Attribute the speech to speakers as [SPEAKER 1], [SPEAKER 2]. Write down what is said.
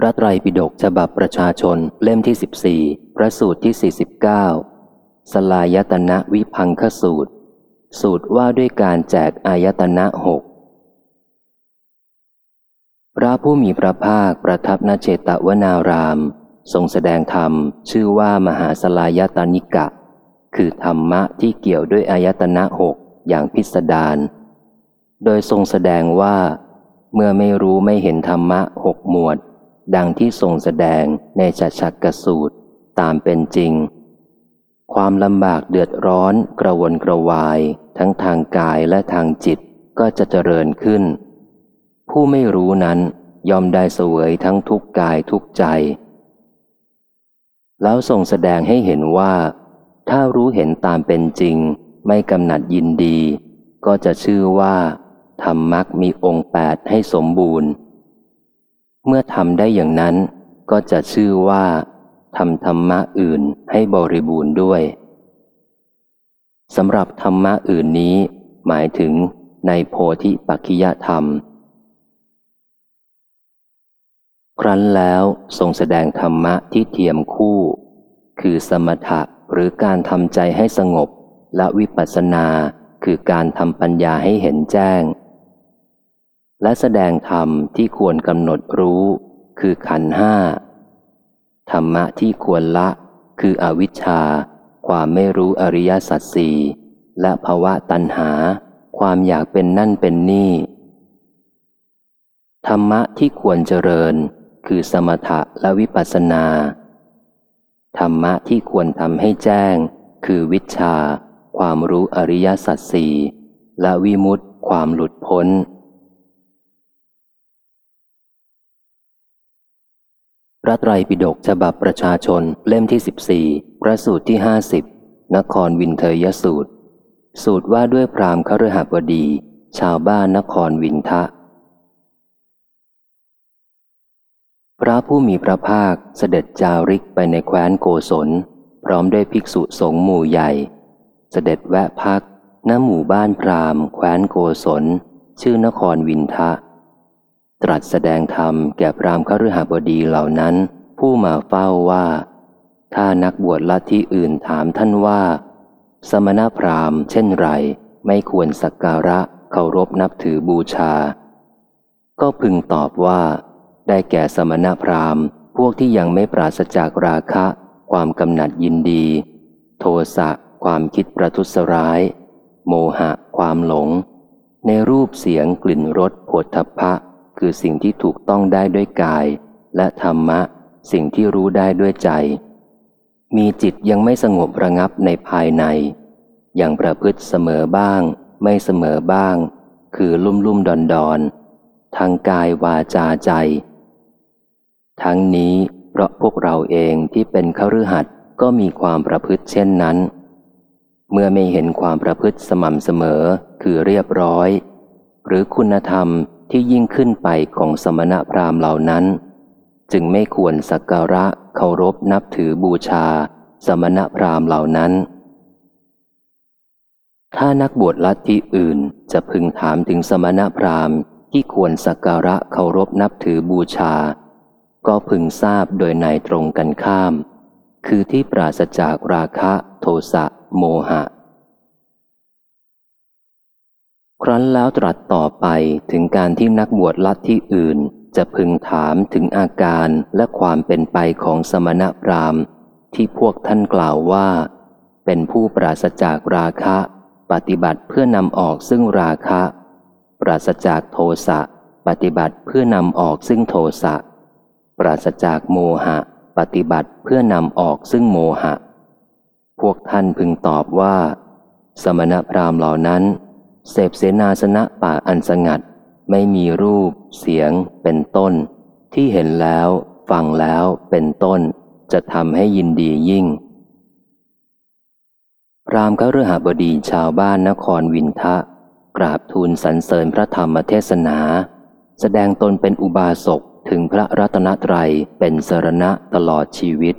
[SPEAKER 1] พระไตรปิฎกฉบับประชาชนเล่มที่ 14 พระสูตรที่ 49 สลายตนะวิพังคสูตร สูตรว่าด้วยการแจกอายตนะหกพระผู้มีพระภาคประทับนเจตวนาราม ทรงแสดงธรรมชื่อว่ามหาสลายตานิกะ คือธรรมะที่เกี่ยวด้วยอายตนะหกอย่างพิสดาร โดยทรงแสดงว่า เมื่อไม่รู้ไม่เห็นธรรมะหกหมวด ดังที่ทรงแสดงในจัชักกสูตรตามเป็นจริง ความลำบากเดือดร้อนกระวนกระวาย ทั้งทางกายและทางจิตก็จะเจริญขึ้น ผู้ไม่รู้นั้นยอมได้เสวยทั้งทุกกายทุกใจ แล้วทรงแสดงให้เห็นว่า ถ้ารู้เห็นตามเป็นจริง ไม่กำหนัดยินดี ก็จะชื่อว่าธรรมักมีองค์แปดให้สมบูรณ์ เมื่อทำได้อย่างนั้น ก็จะชื่อว่าทำธรรมะอื่นให้บริบูรณ์ด้วยสำหรับธรรมะอื่นนี้ หมายถึงในโพธิปัจขิยธรรม ครั้นแล้วทรงแสดงธรรมะที่เทียมคู่ คือสมถะหรือการทำใจให้สงบและวิปัสสนาคือการทำปัญญาให้เห็นแจ้ง และแสดงธรรมที่ควรกำหนดรู้ คือขันห้าธรรมะที่ควรละ คืออวิชชา ความไม่รู้อริยสัจสี่และภาวะตัณหา ความอยากเป็นนั่นเป็นนี่ ธรรมะที่ควรเจริญ คือสมถะและวิปัสสนา ธรรมะที่ควรทำให้แจ้ง คือวิชา ความรู้อริยสัจสี่และวิมุตติความหลุดพ้น ระไตรปิฎกฉบับประชาชนเล่มที่ 14 พระสูตรที่ 50 นครวินเทยสูตร สูตรว่าด้วยพรามคฤหบดี ชาวบ้านนครวินทะ พระผู้มีพระภาคเสด็จจาริกไปในแคว้นโกศล พร้อมด้วยภิกษุสงฆ์หมู่ใหญ่ เสด็จแวะพักณหมู่บ้านพรามแคว้นโกศล ชื่อนครวินทะ ตรัสแสดงธรรมแก่พรามคฤหบดีเหล่านั้น ผู้มาเฝ้าว่า ถ้านักบวชลัทธิอื่นถามท่านว่า สมณพราหมณ์เช่นไร ไม่ควรสักการะเคารพนับถือบูชา ก็พึงตอบว่า ได้แก่สมณพราหมณ์ พวกที่ยังไม่ปราศจากราคะ ความกำหนัดยินดี โทสะความคิดประทุษร้าย โมหะ ความหลง ในรูปเสียงกลิ่นรสผลทพะ คือสิ่งที่ถูกต้องได้ด้วยกาย และธรรมะ สิ่งที่รู้ได้ด้วยใจ มีจิตยังไม่สงบระงับในภายใน อย่างประพฤติเสมอบ้าง ไม่เสมอบ้าง คือลุ่มลุ่มดอนดอนทางกายวาจาใจ ทั้งนี้เพราะพวกเราเองที่เป็นขรือหัดก็มีความประพฤติเช่นนั้น เมื่อไม่เห็นความประพฤติสม่ำเสมอคือเรียบร้อย หรือคุณธรรม ที่ยิ่งขึ้นไปของสมณพราหมณ์เหล่านั้น จึงไม่ควรสักการะเคารพนับถือบูชา สมณพราหมณ์เหล่านั้น ถ้านักบวชลัทธิอื่นจะพึงถามถึงสมณพราหมณ์ที่ควรสักการะเคารพนับถือบูชา ก็พึงทราบโดยในตรงกันข้าม คือที่ปราศจากราคะ โทสะ โมหะ ครั้นแล้วตรัสต่อไปถึงการที่นักบวชลัทธิอื่น จะพึงถามถึงอาการและความเป็นไปของสมณพราหมณ์ ที่พวกท่านกล่าวว่า เป็นผู้ปราศจากราคะ ปฏิบัติเพื่อนำออกซึ่งราคะ ปราศจากโทสะปฏิบัติเพื่อนำออกซึ่งโทสะปราศจากโมหะ ปฏิบัติเพื่อนำออกซึ่งโมหะ พวกท่านพึงตอบว่า สมณพราหมณ์เหล่านั้น เสพเสนาสนะป่าอันสงัด ไม่มีรูป เสียง เป็นต้น ที่เห็นแล้ว ฟังแล้วเป็นต้น จะทำให้ยินดียิ่งรามก็เรือหาบดีชาวบ้านนครวินทะ กราบทูลสรรเสริญพระธรรมเทศนา แสดงตนเป็นอุบาสกถึงพระรัตนตรัยเป็นสรณะตลอดชีวิต